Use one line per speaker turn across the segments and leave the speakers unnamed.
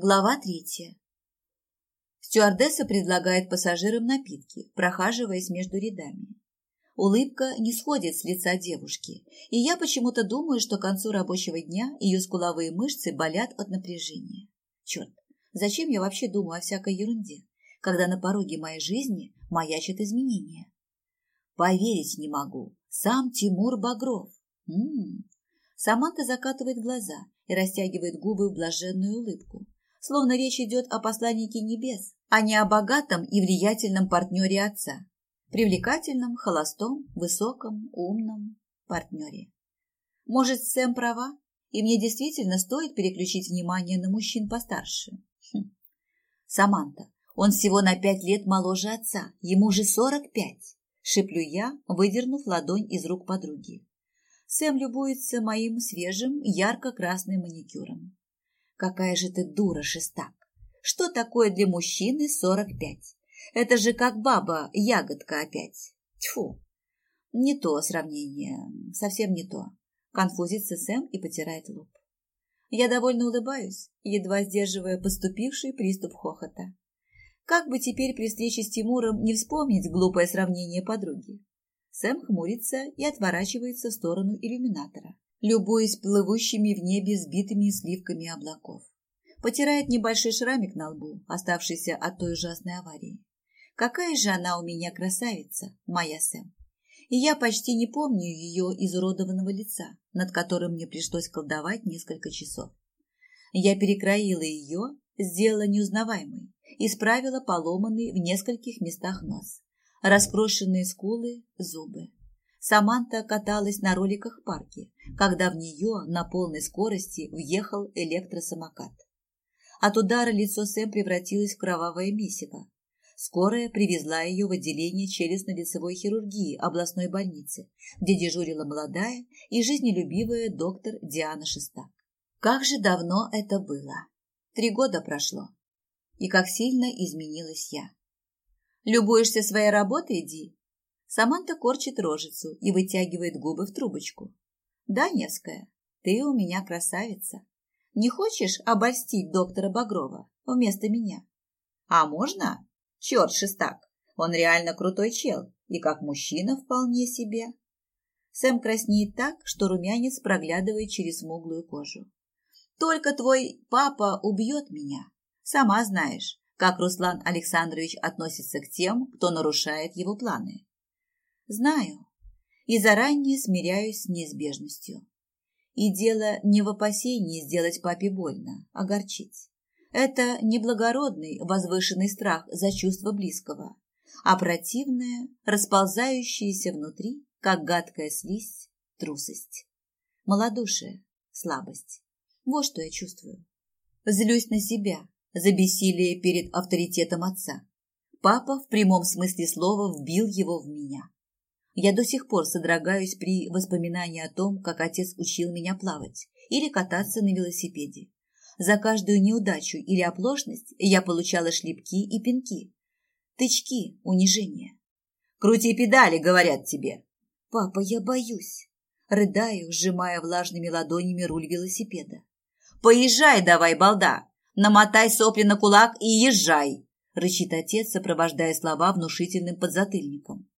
Глава третья. Стюардесса предлагает пассажирам напитки, прохаживаясь между рядами. Улыбка не сходит с лица девушки, и я почему-то думаю, что к концу рабочего дня ее скуловые мышцы болят от напряжения. Черт, зачем я вообще думаю о всякой ерунде, когда на пороге моей жизни маячат изменения? Поверить не могу. Сам Тимур Багров. М -м -м. Саманта закатывает глаза и растягивает губы в блаженную улыбку словно речь идет о посланнике небес, а не о богатом и влиятельном партнере отца, привлекательном, холостом, высоком, умном партнере. Может, Сэм права, и мне действительно стоит переключить внимание на мужчин постарше. Хм. Саманта, он всего на пять лет моложе отца, ему же сорок пять, шиплю я, выдернув ладонь из рук подруги. Сэм любуется моим свежим, ярко-красным маникюром. Какая же ты дура, шестак! Что такое для мужчины сорок пять? Это же как баба, ягодка опять. Тьфу! Не то сравнение, совсем не то. Конфузится Сэм и потирает лоб. Я довольно улыбаюсь, едва сдерживая поступивший приступ хохота. Как бы теперь при встрече с Тимуром не вспомнить глупое сравнение подруги? Сэм хмурится и отворачивается в сторону иллюминатора любуясь плывущими в небе сбитыми сливками облаков. Потирает небольшой шрамик на лбу, оставшийся от той ужасной аварии. Какая же она у меня красавица, моя Сэм. И я почти не помню ее изуродованного лица, над которым мне пришлось колдовать несколько часов. Я перекроила ее, сделала неузнаваемой, исправила поломанный в нескольких местах нос, раскрошенные скулы, зубы. Саманта каталась на роликах в парке, когда в нее на полной скорости въехал электросамокат. От удара лицо Сэм превратилось в кровавое месиво. Скорая привезла ее в отделение челюстно-лицевой хирургии областной больницы, где дежурила молодая и жизнелюбивая доктор Диана Шестак. Как же давно это было! Три года прошло. И как сильно изменилась я. «Любуешься своей работой, Ди?» Саманта корчит рожицу и вытягивает губы в трубочку. «Да, Невская, ты у меня красавица. Не хочешь обольстить доктора Багрова вместо меня?» «А можно? Черт, шестак, он реально крутой чел и как мужчина вполне себе». Сэм краснеет так, что румянец проглядывает через смуглую кожу. «Только твой папа убьет меня. Сама знаешь, как Руслан Александрович относится к тем, кто нарушает его планы. Знаю и заранее смиряюсь с неизбежностью. И дело не в опасении сделать папе больно, огорчить. Это не благородный, возвышенный страх за чувство близкого, а противная, расползающаяся внутри, как гадкая слизь, трусость. Малодушие, слабость. Вот что я чувствую. Злюсь на себя за бессилие перед авторитетом отца. Папа в прямом смысле слова вбил его в меня. Я до сих пор содрогаюсь при воспоминании о том, как отец учил меня плавать или кататься на велосипеде. За каждую неудачу или оплошность я получала шлепки и пинки, тычки, унижения. «Крути педали», — говорят тебе. «Папа, я боюсь», — рыдаю, сжимая влажными ладонями руль велосипеда. «Поезжай давай, балда! Намотай сопли на кулак и езжай!» — рычит отец, сопровождая слова внушительным подзатыльником.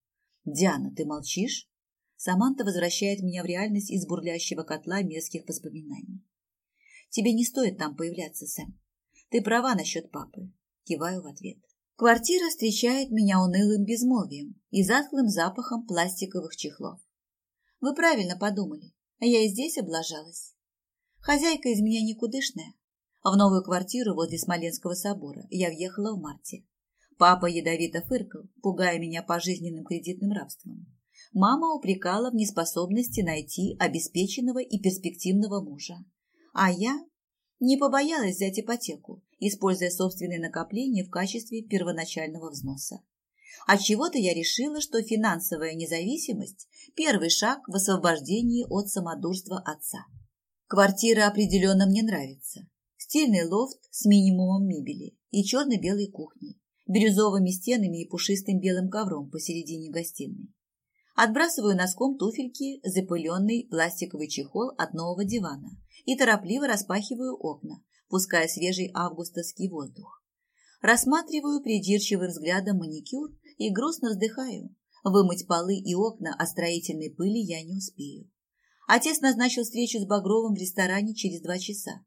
«Диана, ты молчишь?» Саманта возвращает меня в реальность из бурлящего котла мерзких воспоминаний. «Тебе не стоит там появляться, Сэм. Ты права насчет папы». Киваю в ответ. Квартира встречает меня унылым безмолвием и затхлым запахом пластиковых чехлов. Вы правильно подумали, а я и здесь облажалась. Хозяйка из меня никудышная. В новую квартиру возле Смоленского собора я въехала в марте. Папа ядовито фыркал, пугая меня пожизненным кредитным рабством. Мама упрекала в неспособности найти обеспеченного и перспективного мужа. А я не побоялась взять ипотеку, используя собственные накопления в качестве первоначального взноса. От чего-то я решила, что финансовая независимость – первый шаг в освобождении от самодурства отца. Квартира определенно мне нравится. Стильный лофт с минимумом мебели и черно-белой кухней бирюзовыми стенами и пушистым белым ковром посередине гостиной. Отбрасываю носком туфельки запыленный пластиковый чехол от нового дивана и торопливо распахиваю окна, пуская свежий августовский воздух. Рассматриваю придирчивым взглядом маникюр и грустно вздыхаю. Вымыть полы и окна от строительной пыли я не успею. Отец назначил встречу с Багровым в ресторане через два часа.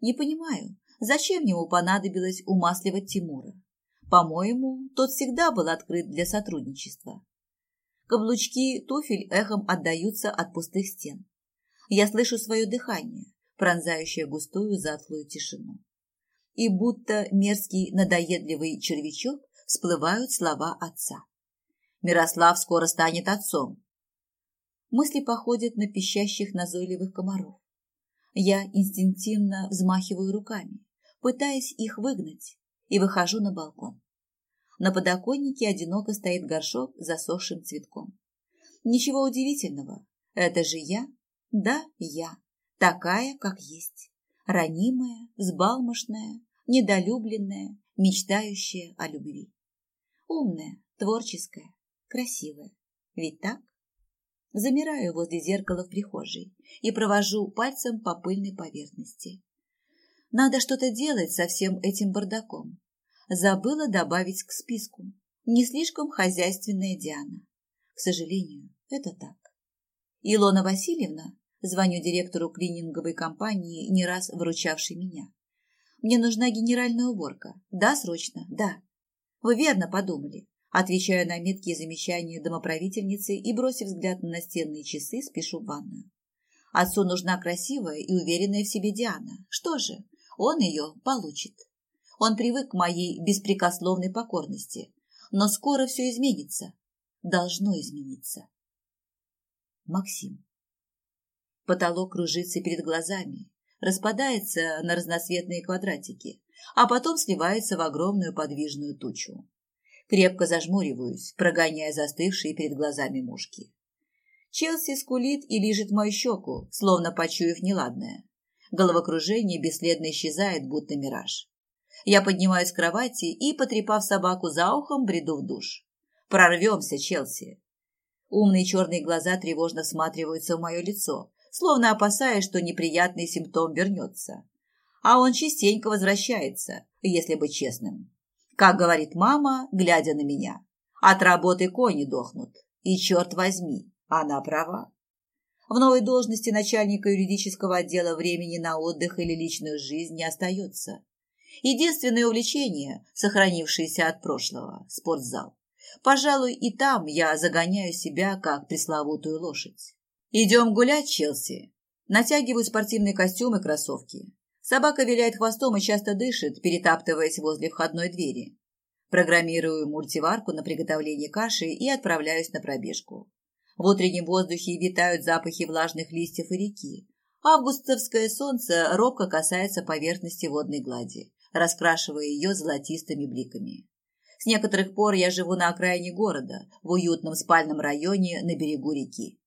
Не понимаю, зачем ему понадобилось умасливать Тимура. По-моему, тот всегда был открыт для сотрудничества. Каблучки туфель эхом отдаются от пустых стен. Я слышу свое дыхание, пронзающее густую затхлую тишину. И будто мерзкий надоедливый червячок всплывают слова отца. Мирослав скоро станет отцом. Мысли походят на пищащих назойливых комаров. Я инстинктивно взмахиваю руками, пытаясь их выгнать, и выхожу на балкон. На подоконнике одиноко стоит горшок с засохшим цветком. Ничего удивительного, это же я, да, я, такая, как есть, ранимая, взбалмошная, недолюбленная, мечтающая о любви. Умная, творческая, красивая. Ведь так? Замираю возле зеркала в прихожей и провожу пальцем по пыльной поверхности. Надо что-то делать со всем этим бардаком. Забыла добавить к списку. Не слишком хозяйственная Диана. К сожалению, это так. Илона Васильевна, звоню директору клининговой компании, не раз выручавшей меня. Мне нужна генеральная уборка. Да, срочно, да. Вы верно подумали. Отвечаю на меткие замечания домоправительницы и, бросив взгляд на настенные часы, спешу в ванную. Отцу нужна красивая и уверенная в себе Диана. Что же, он ее получит. Он привык к моей беспрекословной покорности. Но скоро все изменится. Должно измениться. Максим. Потолок кружится перед глазами, распадается на разноцветные квадратики, а потом сливается в огромную подвижную тучу. Крепко зажмуриваюсь, прогоняя застывшие перед глазами мушки. Челси скулит и лижет мою щеку, словно почуяв неладное. Головокружение бесследно исчезает, будто мираж. Я поднимаюсь с кровати и, потрепав собаку за ухом, бреду в душ. Прорвемся, Челси. Умные черные глаза тревожно всматриваются в мое лицо, словно опасаясь, что неприятный симптом вернется. А он частенько возвращается, если быть честным. Как говорит мама, глядя на меня, от работы кони дохнут. И черт возьми, она права. В новой должности начальника юридического отдела времени на отдых или личную жизнь не остается. Единственное увлечение, сохранившееся от прошлого – спортзал. Пожалуй, и там я загоняю себя, как пресловутую лошадь. Идем гулять, Челси. Натягиваю спортивный костюм и кроссовки. Собака виляет хвостом и часто дышит, перетаптываясь возле входной двери. Программирую мультиварку на приготовление каши и отправляюсь на пробежку. В утреннем воздухе витают запахи влажных листьев и реки. Августовское солнце робко касается поверхности водной глади раскрашивая ее золотистыми бликами. С некоторых пор я живу на окраине города, в уютном спальном районе на берегу реки.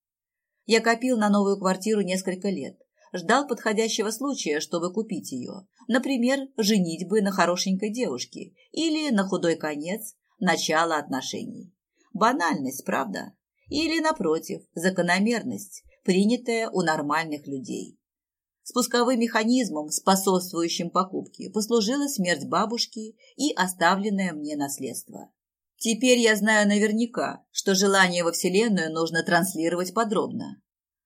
Я копил на новую квартиру несколько лет, ждал подходящего случая, чтобы купить ее. Например, женитьбы на хорошенькой девушке или, на худой конец, начало отношений. Банальность, правда? Или, напротив, закономерность, принятая у нормальных людей. Спусковым механизмом, способствующим покупке, послужила смерть бабушки и оставленное мне наследство. Теперь я знаю наверняка, что желание во Вселенную нужно транслировать подробно.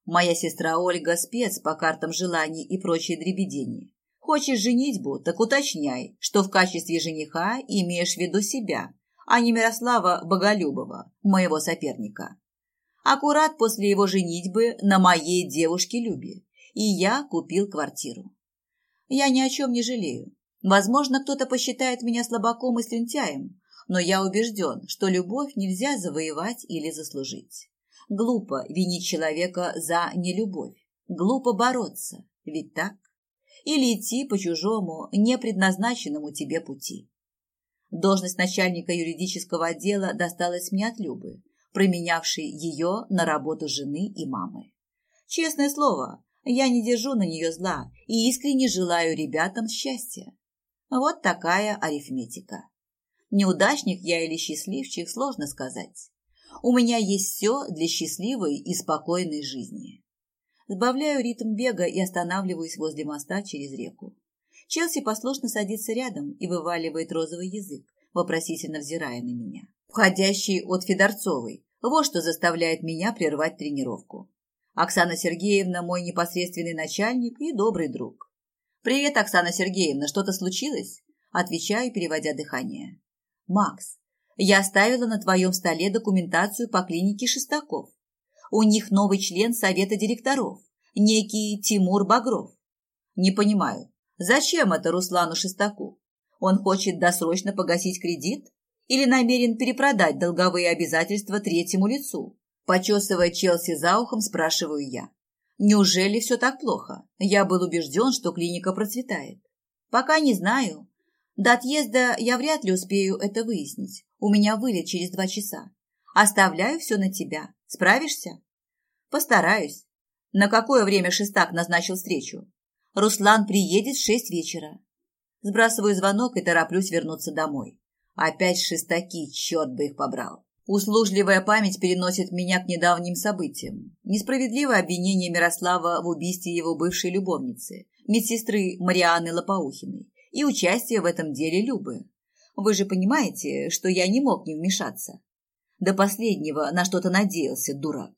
Моя сестра Ольга спец по картам желаний и прочей дребедени. Хочешь женитьбу, так уточняй, что в качестве жениха имеешь в виду себя, а не Мирослава Боголюбова, моего соперника. Аккурат после его женитьбы на моей девушке Любе и я купил квартиру. Я ни о чем не жалею. Возможно, кто-то посчитает меня слабаком и слюнтяем, но я убежден, что любовь нельзя завоевать или заслужить. Глупо винить человека за нелюбовь. Глупо бороться, ведь так? Или идти по чужому, непредназначенному тебе пути. Должность начальника юридического отдела досталась мне от Любы, променявшей ее на работу жены и мамы. Честное слово, я не держу на нее зла и искренне желаю ребятам счастья. Вот такая арифметика. Неудачник я или счастливчик, сложно сказать. У меня есть все для счастливой и спокойной жизни. Сбавляю ритм бега и останавливаюсь возле моста через реку. Челси послушно садится рядом и вываливает розовый язык, вопросительно взирая на меня. Входящий от Федорцовой. Вот что заставляет меня прервать тренировку. Оксана Сергеевна мой непосредственный начальник и добрый друг. «Привет, Оксана Сергеевна, что-то случилось?» Отвечаю, переводя дыхание. «Макс, я оставила на твоем столе документацию по клинике Шестаков. У них новый член совета директоров, некий Тимур Багров. Не понимаю, зачем это Руслану Шестаку? Он хочет досрочно погасить кредит или намерен перепродать долговые обязательства третьему лицу? Почесывая Челси за ухом, спрашиваю я. Неужели все так плохо? Я был убежден, что клиника процветает. Пока не знаю. До отъезда я вряд ли успею это выяснить. У меня вылет через два часа. Оставляю все на тебя. Справишься? Постараюсь. На какое время Шестак назначил встречу? Руслан приедет в шесть вечера. Сбрасываю звонок и тороплюсь вернуться домой. Опять шестаки, черт бы их побрал. Услужливая память переносит меня к недавним событиям. Несправедливое обвинение Мирослава в убийстве его бывшей любовницы, медсестры Марианы Лопоухиной, и участие в этом деле Любы. Вы же понимаете, что я не мог не вмешаться. До последнего на что-то надеялся, дурак.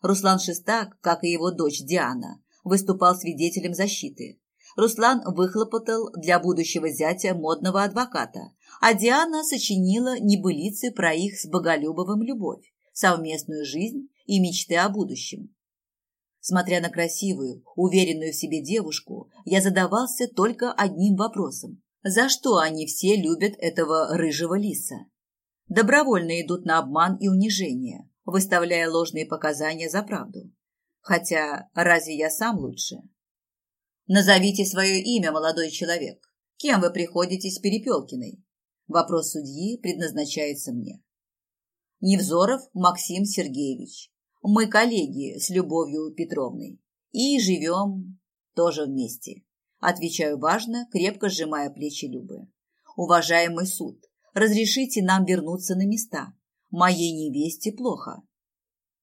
Руслан Шестак, как и его дочь Диана, выступал свидетелем защиты. Руслан выхлопотал для будущего зятя модного адвоката, а Диана сочинила небылицы про их с Боголюбовым любовь, совместную жизнь и мечты о будущем. Смотря на красивую, уверенную в себе девушку, я задавался только одним вопросом. За что они все любят этого рыжего лиса? Добровольно идут на обман и унижение, выставляя ложные показания за правду. Хотя разве я сам лучше? Назовите свое имя, молодой человек. Кем вы приходитесь Перепелкиной? Вопрос судьи предназначается мне. Невзоров Максим Сергеевич. Мы коллеги с Любовью Петровной. И живем тоже вместе. Отвечаю важно, крепко сжимая плечи Любы. Уважаемый суд, разрешите нам вернуться на места. Моей невесте плохо.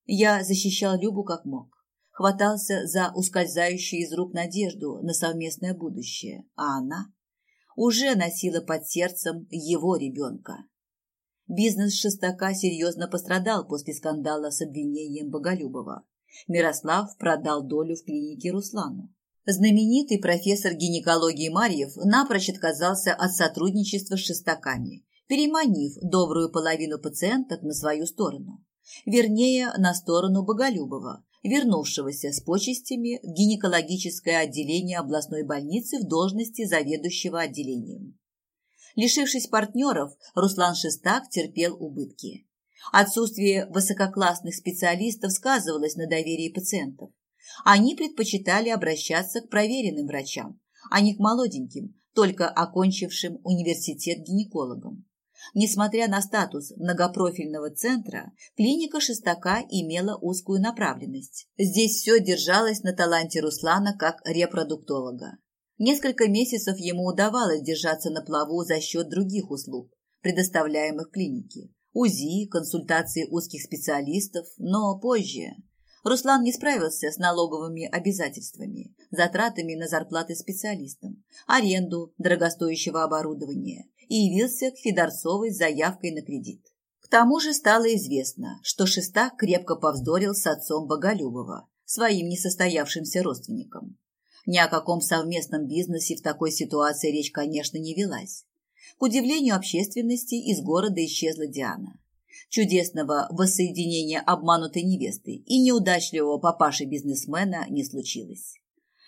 Я защищал Любу как мог. Хватался за ускользающую из рук надежду на совместное будущее, а она уже носила под сердцем его ребенка. Бизнес Шестака серьезно пострадал после скандала с обвинением Боголюбова. Мирослав продал долю в клинике Руслану. Знаменитый профессор гинекологии Марьев напрочь отказался от сотрудничества с Шестаками, переманив добрую половину пациенток на свою сторону. Вернее, на сторону Боголюбова, вернувшегося с почестями в гинекологическое отделение областной больницы в должности заведующего отделением. Лишившись партнеров, Руслан Шестак терпел убытки. Отсутствие высококлассных специалистов сказывалось на доверии пациентов. Они предпочитали обращаться к проверенным врачам, а не к молоденьким, только окончившим университет гинекологам. Несмотря на статус многопрофильного центра, клиника Шестака имела узкую направленность. Здесь все держалось на таланте Руслана как репродуктолога. Несколько месяцев ему удавалось держаться на плаву за счет других услуг, предоставляемых клинике. УЗИ, консультации узких специалистов, но позже Руслан не справился с налоговыми обязательствами, затратами на зарплаты специалистам, аренду дорогостоящего оборудования и явился к Федорцовой с заявкой на кредит. К тому же стало известно, что Шестак крепко повздорил с отцом Боголюбова, своим несостоявшимся родственником. Ни о каком совместном бизнесе в такой ситуации речь, конечно, не велась. К удивлению общественности из города исчезла Диана чудесного воссоединения обманутой невесты и неудачливого папаши-бизнесмена не случилось.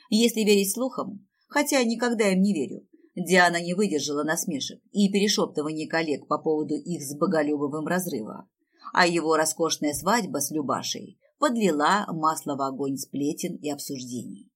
Если верить слухам, хотя никогда им не верю, Диана не выдержала насмешек и перешептываний коллег по поводу их с Боголюбовым разрыва, а его роскошная свадьба с Любашей подлила масло в огонь сплетен и обсуждений.